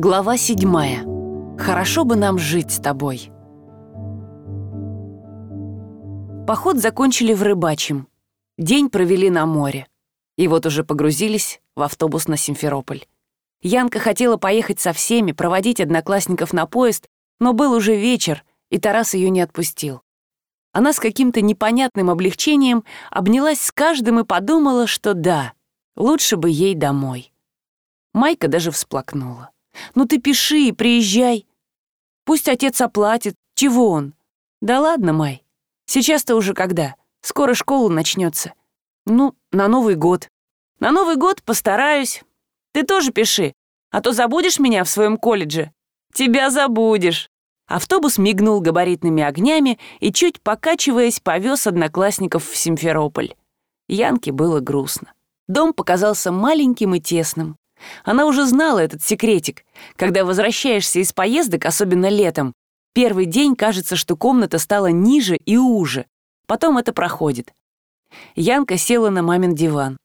Глава седьмая. Хорошо бы нам жить с тобой. Поход закончили в Рыбачьем. День провели на море. И вот уже погрузились в автобус на Симферополь. Янка хотела поехать со всеми, проводить одноклассников на поезд, но был уже вечер, и Тарас ее не отпустил. Она с каким-то непонятным облегчением обнялась с каждым и подумала, что да, лучше бы ей домой. Майка даже всплакнула. Ну ты пиши, приезжай. Пусть отец оплатит. Чего он? Да ладно, Май. Сейчас-то уже когда? Скоро школа начнется. Ну, на Новый год. На Новый год постараюсь. Ты тоже пиши, а то забудешь меня в своем колледже. Тебя забудешь. Автобус мигнул габаритными огнями и, чуть покачиваясь, повез одноклассников в Симферополь. Янке было грустно. Дом показался маленьким и тесным. Она уже знала этот секретик. Когда возвращаешься из поездок, особенно летом, первый день кажется, что комната стала ниже и уже. Потом это проходит. Янка села на мамин диван.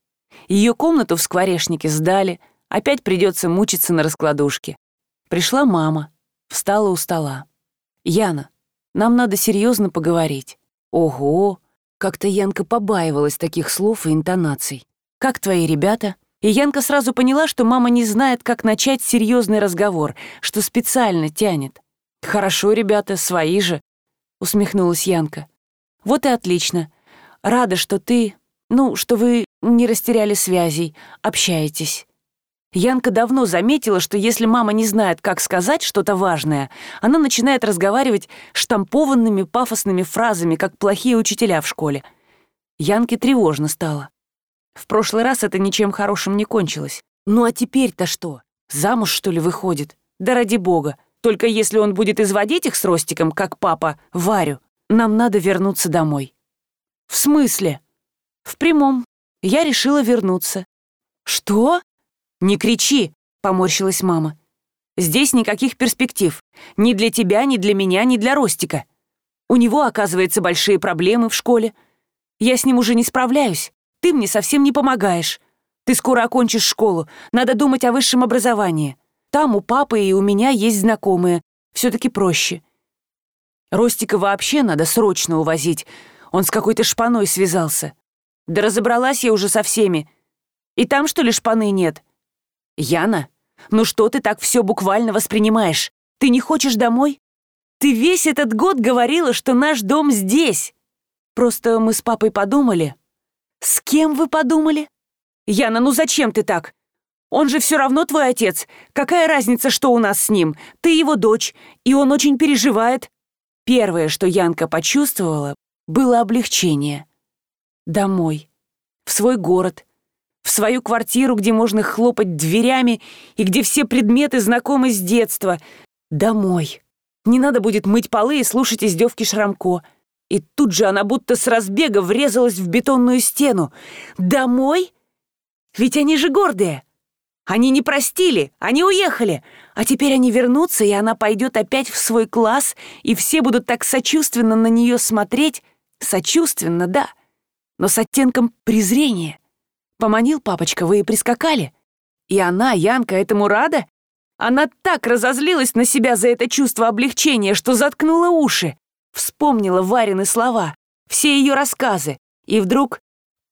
Ее комнату в скворечнике сдали, опять придется мучиться на раскладушке. Пришла мама, встала у стола. «Яна, нам надо серьезно поговорить». «Ого!» Как-то Янка побаивалась таких слов и интонаций. «Как твои ребята?» И Янка сразу поняла, что мама не знает, как начать серьезный разговор, что специально тянет. «Хорошо, ребята, свои же», — усмехнулась Янка. «Вот и отлично. Рада, что ты... Ну, что вы не растеряли связей, общаетесь». Янка давно заметила, что если мама не знает, как сказать что-то важное, она начинает разговаривать штампованными пафосными фразами, как плохие учителя в школе. Янке тревожно стало. В прошлый раз это ничем хорошим не кончилось. Ну а теперь-то что? Замуж, что ли, выходит? Да ради бога. Только если он будет изводить их с Ростиком, как папа, Варю, нам надо вернуться домой. В смысле? В прямом. Я решила вернуться. Что? Не кричи, поморщилась мама. Здесь никаких перспектив. Ни для тебя, ни для меня, ни для Ростика. У него, оказывается, большие проблемы в школе. Я с ним уже не справляюсь. Ты мне совсем не помогаешь. Ты скоро окончишь школу. Надо думать о высшем образовании. Там у папы и у меня есть знакомые. Все-таки проще. Ростика вообще надо срочно увозить. Он с какой-то шпаной связался. Да разобралась я уже со всеми. И там, что ли, шпаны нет? Яна, ну что ты так все буквально воспринимаешь? Ты не хочешь домой? Ты весь этот год говорила, что наш дом здесь. Просто мы с папой подумали, «С кем вы подумали?» «Яна, ну зачем ты так? Он же все равно твой отец. Какая разница, что у нас с ним? Ты его дочь, и он очень переживает». Первое, что Янка почувствовала, было облегчение. Домой. В свой город. В свою квартиру, где можно хлопать дверями и где все предметы знакомы с детства. Домой. Не надо будет мыть полы и слушать издевки Шрамко. И тут же она будто с разбега врезалась в бетонную стену. «Домой? Ведь они же гордые! Они не простили, они уехали, а теперь они вернутся, и она пойдет опять в свой класс, и все будут так сочувственно на нее смотреть. Сочувственно, да, но с оттенком презрения. Поманил папочка, вы и прискакали. И она, Янка, этому рада? Она так разозлилась на себя за это чувство облегчения, что заткнула уши. Вспомнила Варины слова, все ее рассказы, и вдруг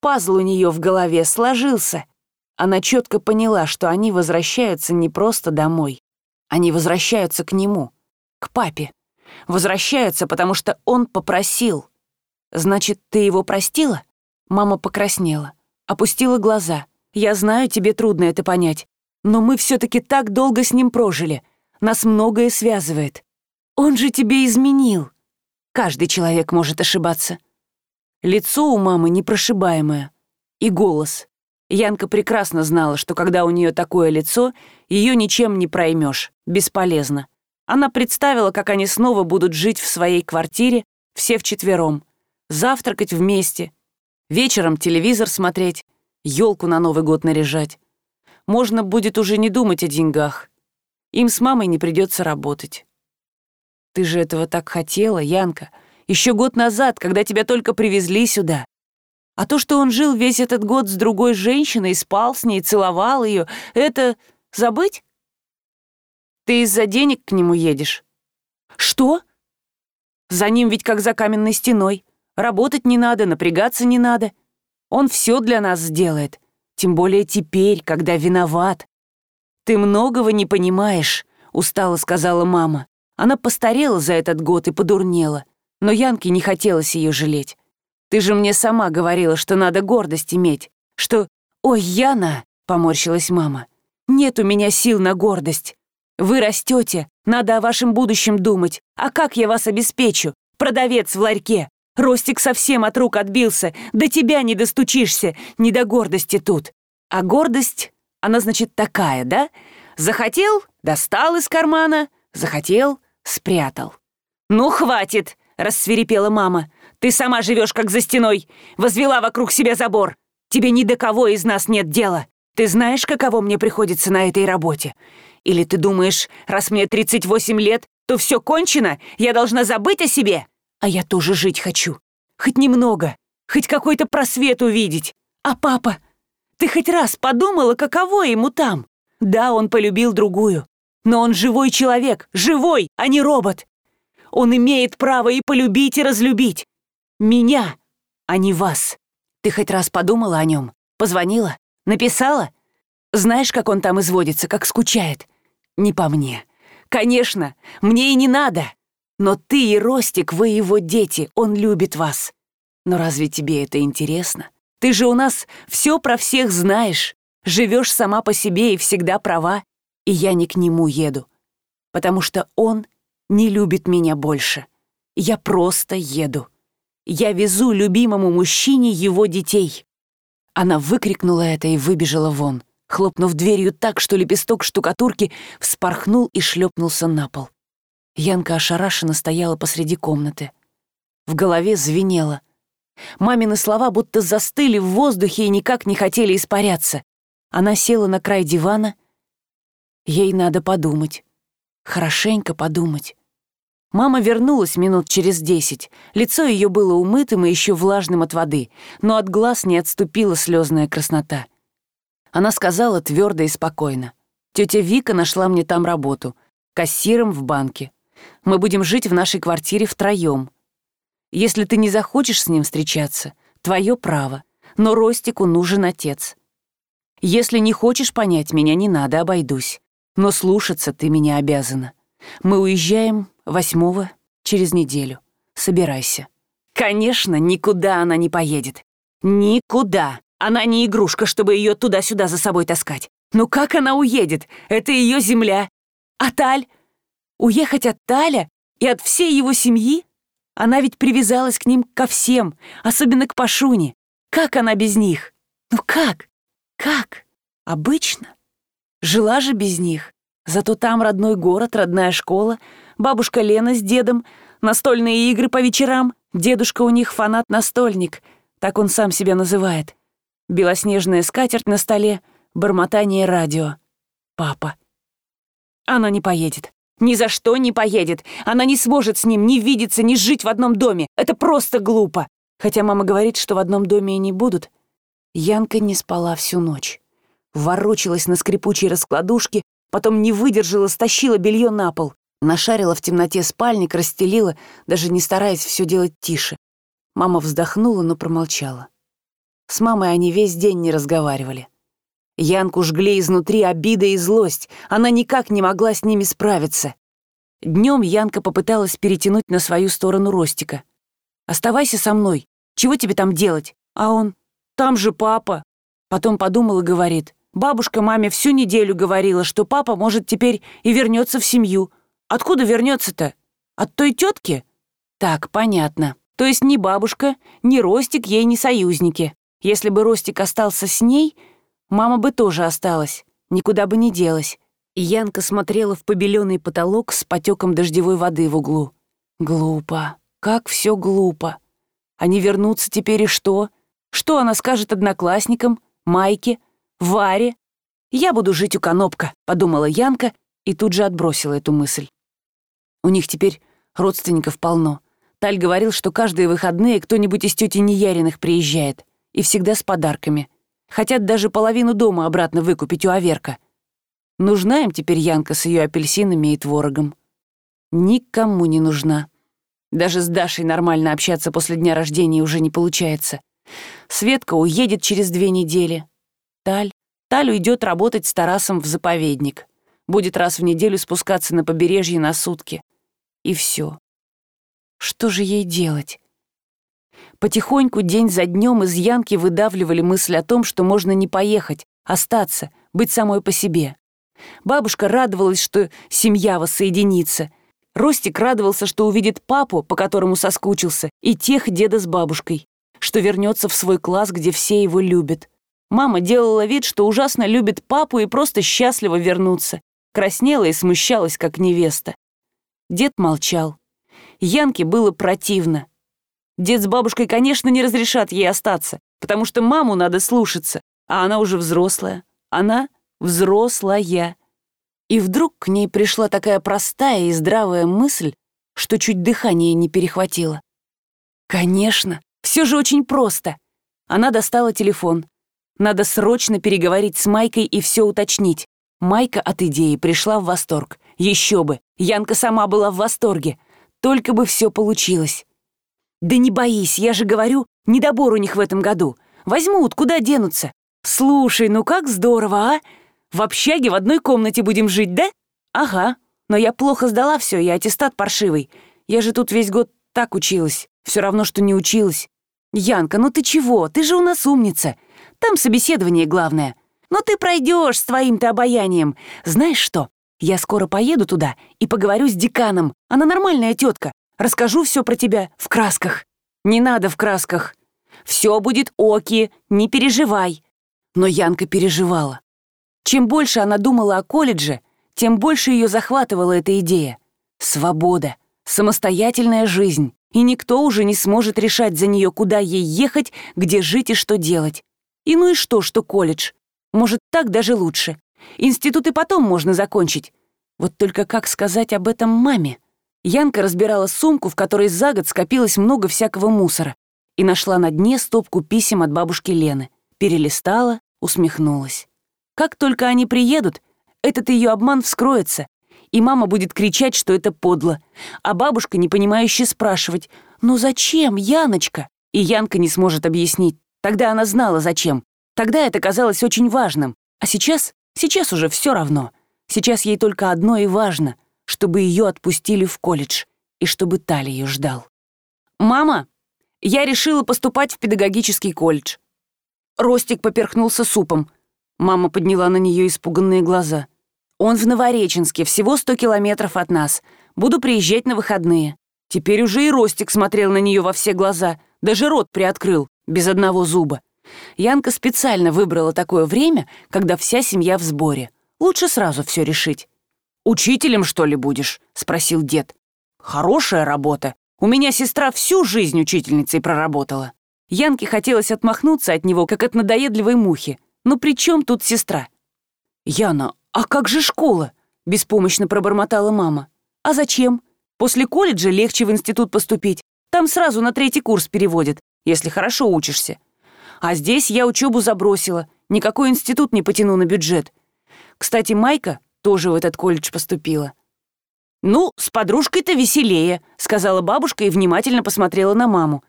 пазл у нее в голове сложился. Она четко поняла, что они возвращаются не просто домой. Они возвращаются к нему, к папе. Возвращаются, потому что он попросил. «Значит, ты его простила?» Мама покраснела, опустила глаза. «Я знаю, тебе трудно это понять, но мы все таки так долго с ним прожили. Нас многое связывает. Он же тебе изменил. Каждый человек может ошибаться. Лицо у мамы непрошибаемое. И голос. Янка прекрасно знала, что когда у нее такое лицо, ее ничем не проймешь, бесполезно. Она представила, как они снова будут жить в своей квартире, все вчетвером, завтракать вместе, вечером телевизор смотреть, елку на Новый год наряжать. Можно будет уже не думать о деньгах. Им с мамой не придется работать. Ты же этого так хотела, Янка. Еще год назад, когда тебя только привезли сюда. А то, что он жил весь этот год с другой женщиной, спал с ней, целовал ее, это забыть? Ты из-за денег к нему едешь?» «Что?» «За ним ведь как за каменной стеной. Работать не надо, напрягаться не надо. Он все для нас сделает. Тем более теперь, когда виноват. Ты многого не понимаешь», — устало сказала мама. Она постарела за этот год и подурнела. Но Янке не хотелось ее жалеть. «Ты же мне сама говорила, что надо гордость иметь. Что... Ой, Яна!» — поморщилась мама. «Нет у меня сил на гордость. Вы растете, надо о вашем будущем думать. А как я вас обеспечу? Продавец в ларьке. Ростик совсем от рук отбился. До тебя не достучишься, не до гордости тут. А гордость, она, значит, такая, да? Захотел — достал из кармана, захотел — спрятал. «Ну, хватит!» — рассверепела мама. «Ты сама живешь как за стеной, возвела вокруг себя забор. Тебе ни до кого из нас нет дела. Ты знаешь, каково мне приходится на этой работе? Или ты думаешь, раз мне 38 лет, то все кончено, я должна забыть о себе? А я тоже жить хочу. Хоть немного, хоть какой-то просвет увидеть. А папа? Ты хоть раз подумала, каково ему там? Да, он полюбил другую. Но он живой человек, живой, а не робот. Он имеет право и полюбить, и разлюбить. Меня, а не вас. Ты хоть раз подумала о нем? Позвонила? Написала? Знаешь, как он там изводится, как скучает? Не по мне. Конечно, мне и не надо. Но ты и Ростик, вы его дети, он любит вас. Но разве тебе это интересно? Ты же у нас все про всех знаешь. Живешь сама по себе и всегда права. И я не к нему еду. Потому что он не любит меня больше. Я просто еду. Я везу любимому мужчине его детей. Она выкрикнула это и выбежала вон хлопнув дверью так, что лепесток штукатурки вспорхнул и шлепнулся на пол. Янка ошарашенно стояла посреди комнаты. В голове звенело. Мамины слова будто застыли в воздухе и никак не хотели испаряться. Она села на край дивана. Ей надо подумать. Хорошенько подумать. Мама вернулась минут через десять. Лицо ее было умытым и еще влажным от воды, но от глаз не отступила слезная краснота. Она сказала твердо и спокойно. Тетя Вика нашла мне там работу, кассиром в банке. Мы будем жить в нашей квартире втроем. Если ты не захочешь с ним встречаться, твое право, но Ростику нужен отец. Если не хочешь понять меня, не надо, обойдусь. Но слушаться ты меня обязана. Мы уезжаем восьмого через неделю. Собирайся. Конечно, никуда она не поедет. Никуда. Она не игрушка, чтобы ее туда-сюда за собой таскать. Ну как она уедет? Это ее земля. А Таль? Уехать от Таля и от всей его семьи? Она ведь привязалась к ним ко всем, особенно к Пашуне. Как она без них? Ну как? Как? Обычно. Жила же без них. Зато там родной город, родная школа, бабушка Лена с дедом, настольные игры по вечерам, дедушка у них фанат-настольник, так он сам себя называет белоснежная скатерть на столе, бормотание радио. Папа. Она не поедет. Ни за что не поедет. Она не сможет с ним ни видеться, ни жить в одном доме. Это просто глупо. Хотя мама говорит, что в одном доме и не будут. Янка не спала всю ночь. Ворочалась на скрипучей раскладушке, потом не выдержала, стащила белье на пол. Нашарила в темноте спальник, расстелила, даже не стараясь все делать тише. Мама вздохнула, но промолчала. С мамой они весь день не разговаривали. Янку жгли изнутри обида и злость, она никак не могла с ними справиться. Днем Янка попыталась перетянуть на свою сторону Ростика. «Оставайся со мной, чего тебе там делать?» А он «Там же папа». Потом подумал и говорит, «Бабушка маме всю неделю говорила, что папа, может, теперь и вернется в семью. Откуда вернется-то? От той тетки?» «Так, понятно. То есть ни бабушка, ни Ростик ей не союзники. Если бы Ростик остался с ней, мама бы тоже осталась, никуда бы не делась. И Янка смотрела в побеленный потолок с потеком дождевой воды в углу. Глупо, как все глупо. Они вернутся теперь и что? Что она скажет одноклассникам, Майке, Варе? «Я буду жить у Конопка», — подумала Янка и тут же отбросила эту мысль. У них теперь родственников полно. Таль говорил, что каждые выходные кто-нибудь из тети Неяриных приезжает и всегда с подарками. Хотят даже половину дома обратно выкупить у Аверка. Нужна им теперь Янка с ее апельсинами и творогом. Никому не нужна. Даже с Дашей нормально общаться после дня рождения уже не получается. Светка уедет через две недели. Таль. Таль уйдет работать с Тарасом в заповедник. Будет раз в неделю спускаться на побережье на сутки. И все. Что же ей делать? Потихоньку, день за днем из Янки выдавливали мысль о том, что можно не поехать, остаться, быть самой по себе. Бабушка радовалась, что семья воссоединится. Ростик радовался, что увидит папу, по которому соскучился, и тех деда с бабушкой, что вернется в свой класс, где все его любят. Мама делала вид, что ужасно любит папу и просто счастливо вернуться. Краснела и смущалась, как невеста. Дед молчал. Янке было противно. Дед с бабушкой, конечно, не разрешат ей остаться, потому что маму надо слушаться, а она уже взрослая. Она взрослая. И вдруг к ней пришла такая простая и здравая мысль, что чуть дыхание не перехватило. Конечно, все же очень просто. Она достала телефон. Надо срочно переговорить с Майкой и все уточнить. Майка от идеи пришла в восторг. Еще бы, Янка сама была в восторге. Только бы все получилось. «Да не боись, я же говорю, недобор у них в этом году. Возьмут, куда денутся? Слушай, ну как здорово, а? В общаге в одной комнате будем жить, да? Ага, но я плохо сдала все, и аттестат паршивый. Я же тут весь год так училась. Все равно, что не училась. Янка, ну ты чего? Ты же у нас умница. Там собеседование главное. Но ты пройдешь с твоим-то обаянием. Знаешь что? Я скоро поеду туда и поговорю с деканом. Она нормальная тетка. Расскажу все про тебя в красках. Не надо в красках. Все будет оки, не переживай. Но Янка переживала. Чем больше она думала о колледже, тем больше ее захватывала эта идея. Свобода, самостоятельная жизнь, и никто уже не сможет решать за нее, куда ей ехать, где жить и что делать. И ну и что, что колледж? Может, так даже лучше. Институт и потом можно закончить. Вот только как сказать об этом маме? Янка разбирала сумку, в которой за год скопилось много всякого мусора, и нашла на дне стопку писем от бабушки Лены. Перелистала, усмехнулась. Как только они приедут, этот ее обман вскроется, и мама будет кричать, что это подло, а бабушка, непонимающе, спрашивать «Ну зачем, Яночка?» И Янка не сможет объяснить. Тогда она знала, зачем. Тогда это казалось очень важным. А сейчас? Сейчас уже все равно. Сейчас ей только одно и важно, чтобы ее отпустили в колледж и чтобы Тали ее ждал. «Мама, я решила поступать в педагогический колледж». Ростик поперхнулся супом. Мама подняла на нее испуганные глаза. «Он в Новореченске, всего сто километров от нас. Буду приезжать на выходные». Теперь уже и Ростик смотрел на нее во все глаза, даже рот приоткрыл, без одного зуба. Янка специально выбрала такое время, когда вся семья в сборе. Лучше сразу все решить. «Учителем, что ли, будешь?» — спросил дед. «Хорошая работа. У меня сестра всю жизнь учительницей проработала». Янке хотелось отмахнуться от него, как от надоедливой мухи. Но при чем тут сестра? «Яна, а как же школа?» — беспомощно пробормотала мама. «А зачем? После колледжа легче в институт поступить. Там сразу на третий курс переводят, если хорошо учишься. А здесь я учебу забросила, никакой институт не потяну на бюджет. Кстати, Майка тоже в этот колледж поступила. «Ну, с подружкой-то веселее», — сказала бабушка и внимательно посмотрела на маму.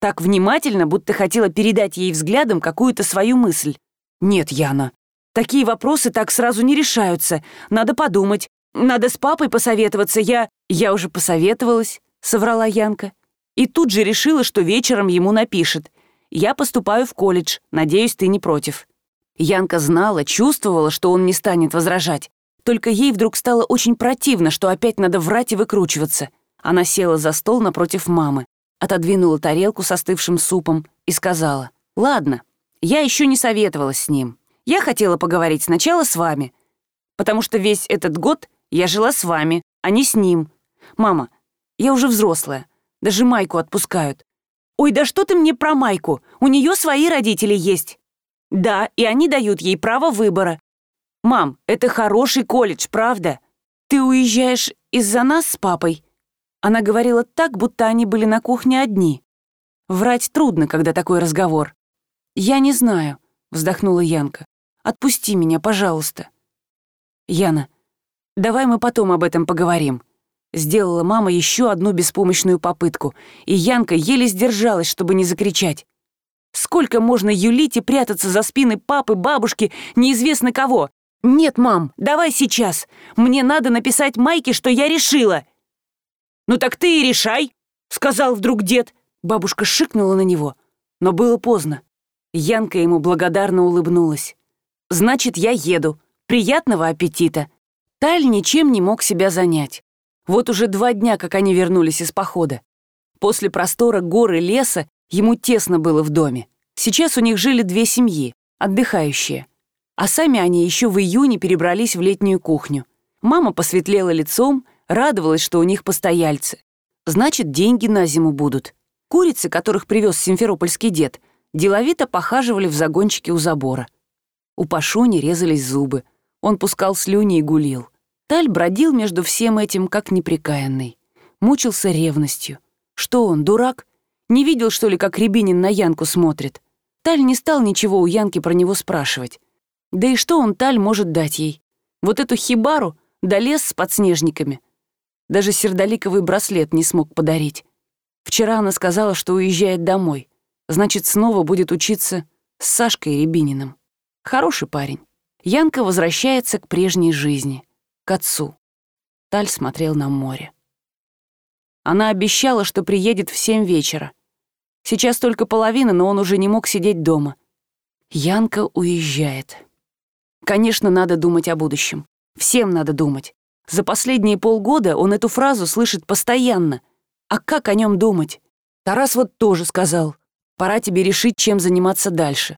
Так внимательно, будто хотела передать ей взглядом какую-то свою мысль. «Нет, Яна, такие вопросы так сразу не решаются. Надо подумать. Надо с папой посоветоваться. Я... Я уже посоветовалась», — соврала Янка. И тут же решила, что вечером ему напишет. Я поступаю в колледж, надеюсь, ты не против». Янка знала, чувствовала, что он не станет возражать. Только ей вдруг стало очень противно, что опять надо врать и выкручиваться. Она села за стол напротив мамы, отодвинула тарелку с остывшим супом и сказала, «Ладно, я еще не советовалась с ним. Я хотела поговорить сначала с вами, потому что весь этот год я жила с вами, а не с ним. Мама, я уже взрослая, даже майку отпускают. «Ой, да что ты мне про Майку? У нее свои родители есть». «Да, и они дают ей право выбора». «Мам, это хороший колледж, правда? Ты уезжаешь из-за нас с папой?» Она говорила так, будто они были на кухне одни. Врать трудно, когда такой разговор. «Я не знаю», — вздохнула Янка. «Отпусти меня, пожалуйста». «Яна, давай мы потом об этом поговорим». Сделала мама еще одну беспомощную попытку, и Янка еле сдержалась, чтобы не закричать. Сколько можно юлить и прятаться за спины папы, бабушки, неизвестно кого? Нет, мам, давай сейчас. Мне надо написать Майке, что я решила. Ну так ты и решай, сказал вдруг дед. Бабушка шикнула на него, но было поздно. Янка ему благодарно улыбнулась. «Значит, я еду. Приятного аппетита!» Таль ничем не мог себя занять. Вот уже два дня, как они вернулись из похода. После простора горы леса ему тесно было в доме. Сейчас у них жили две семьи, отдыхающие. А сами они еще в июне перебрались в летнюю кухню. Мама посветлела лицом, радовалась, что у них постояльцы. Значит, деньги на зиму будут. Курицы, которых привез симферопольский дед, деловито похаживали в загончике у забора. У Пашуни резались зубы. Он пускал слюни и гулил. Таль бродил между всем этим, как неприкаянный. Мучился ревностью. Что он, дурак? Не видел, что ли, как Рябинин на Янку смотрит? Таль не стал ничего у Янки про него спрашивать. Да и что он, Таль, может дать ей? Вот эту хибару, да лес с подснежниками. Даже сердоликовый браслет не смог подарить. Вчера она сказала, что уезжает домой. Значит, снова будет учиться с Сашкой Рябининым. Хороший парень. Янка возвращается к прежней жизни к отцу. Таль смотрел на море. Она обещала, что приедет в семь вечера. Сейчас только половина, но он уже не мог сидеть дома. Янка уезжает. Конечно, надо думать о будущем. Всем надо думать. За последние полгода он эту фразу слышит постоянно. А как о нем думать? Тарас вот тоже сказал. Пора тебе решить, чем заниматься дальше.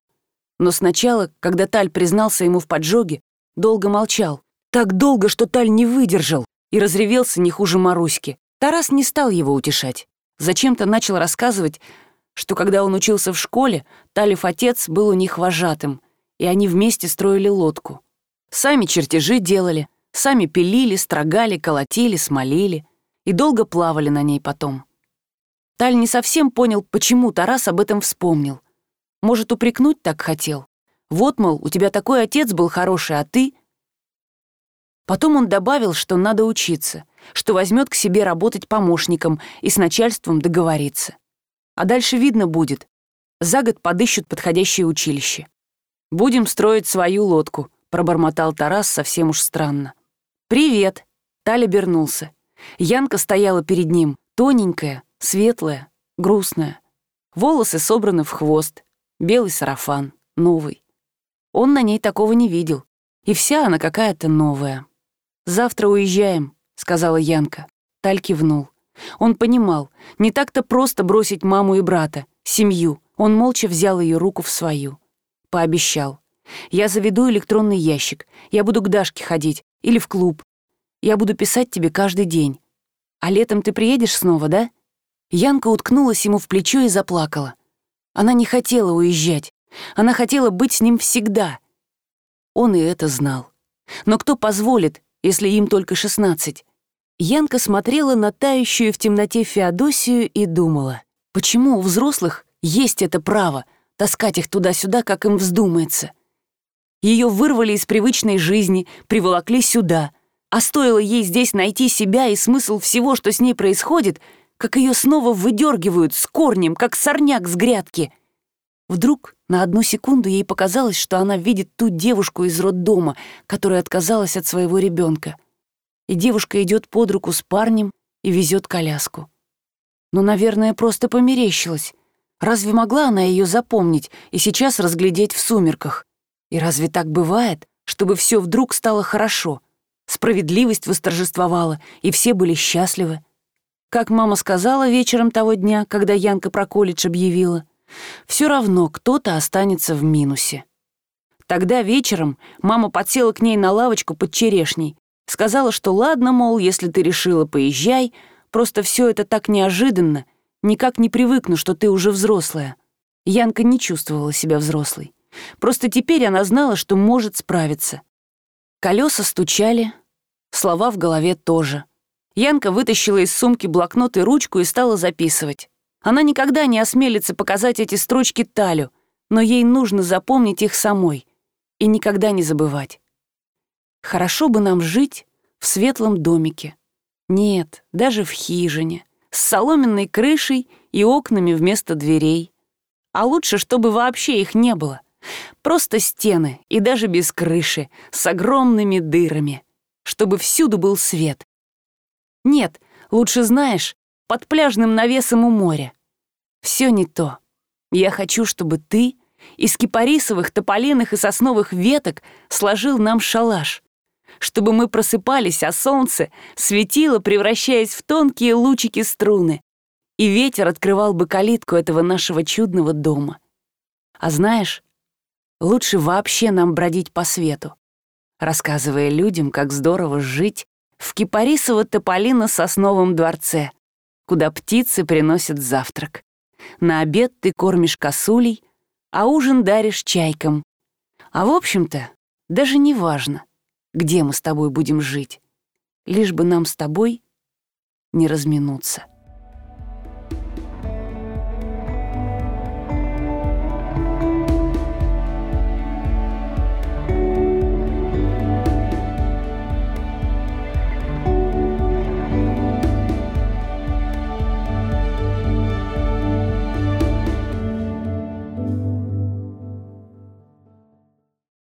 Но сначала, когда Таль признался ему в поджоге, долго молчал. Так долго, что Таль не выдержал и разревелся не хуже Маруськи. Тарас не стал его утешать. Зачем-то начал рассказывать, что когда он учился в школе, Талев отец был у них вожатым, и они вместе строили лодку. Сами чертежи делали, сами пилили, строгали, колотили, смолили и долго плавали на ней потом. Таль не совсем понял, почему Тарас об этом вспомнил. Может, упрекнуть так хотел? Вот, мол, у тебя такой отец был хороший, а ты Потом он добавил, что надо учиться, что возьмет к себе работать помощником и с начальством договориться. А дальше видно будет. За год подыщут подходящее училище. «Будем строить свою лодку», — пробормотал Тарас совсем уж странно. «Привет!» — Таля обернулся. Янка стояла перед ним, тоненькая, светлая, грустная. Волосы собраны в хвост, белый сарафан, новый. Он на ней такого не видел, и вся она какая-то новая. «Завтра уезжаем», — сказала Янка. Таль кивнул. Он понимал, не так-то просто бросить маму и брата, семью. Он молча взял ее руку в свою. Пообещал. «Я заведу электронный ящик. Я буду к Дашке ходить. Или в клуб. Я буду писать тебе каждый день. А летом ты приедешь снова, да?» Янка уткнулась ему в плечо и заплакала. Она не хотела уезжать. Она хотела быть с ним всегда. Он и это знал. Но кто позволит, если им только шестнадцать. Янка смотрела на тающую в темноте Феодосию и думала, почему у взрослых есть это право таскать их туда-сюда, как им вздумается. Ее вырвали из привычной жизни, приволокли сюда, а стоило ей здесь найти себя и смысл всего, что с ней происходит, как ее снова выдергивают с корнем, как сорняк с грядки. Вдруг на одну секунду ей показалось, что она видит ту девушку из роддома, которая отказалась от своего ребенка. И девушка идет под руку с парнем и везет коляску. Но, наверное, просто померещилась. Разве могла она ее запомнить и сейчас разглядеть в сумерках? И разве так бывает, чтобы все вдруг стало хорошо? Справедливость восторжествовала, и все были счастливы. Как мама сказала вечером того дня, когда Янка про колледж объявила, все равно кто-то останется в минусе. Тогда вечером мама подсела к ней на лавочку под черешней, сказала, что ладно, мол, если ты решила, поезжай, просто все это так неожиданно, никак не привыкну, что ты уже взрослая. Янка не чувствовала себя взрослой. Просто теперь она знала, что может справиться. Колеса стучали, слова в голове тоже. Янка вытащила из сумки блокнот и ручку и стала записывать. Она никогда не осмелится показать эти строчки Талю, но ей нужно запомнить их самой и никогда не забывать. Хорошо бы нам жить в светлом домике. Нет, даже в хижине, с соломенной крышей и окнами вместо дверей. А лучше, чтобы вообще их не было. Просто стены и даже без крыши, с огромными дырами, чтобы всюду был свет. Нет, лучше знаешь, под пляжным навесом у моря. Все не то. Я хочу, чтобы ты из кипарисовых, тополиных и сосновых веток сложил нам шалаш, чтобы мы просыпались, а солнце светило, превращаясь в тонкие лучики струны, и ветер открывал бы калитку этого нашего чудного дома. А знаешь, лучше вообще нам бродить по свету, рассказывая людям, как здорово жить в кипарисово-тополино-сосновом дворце, куда птицы приносят завтрак. На обед ты кормишь косулей, а ужин даришь чайкам. А в общем-то, даже не важно, где мы с тобой будем жить, лишь бы нам с тобой не разминуться.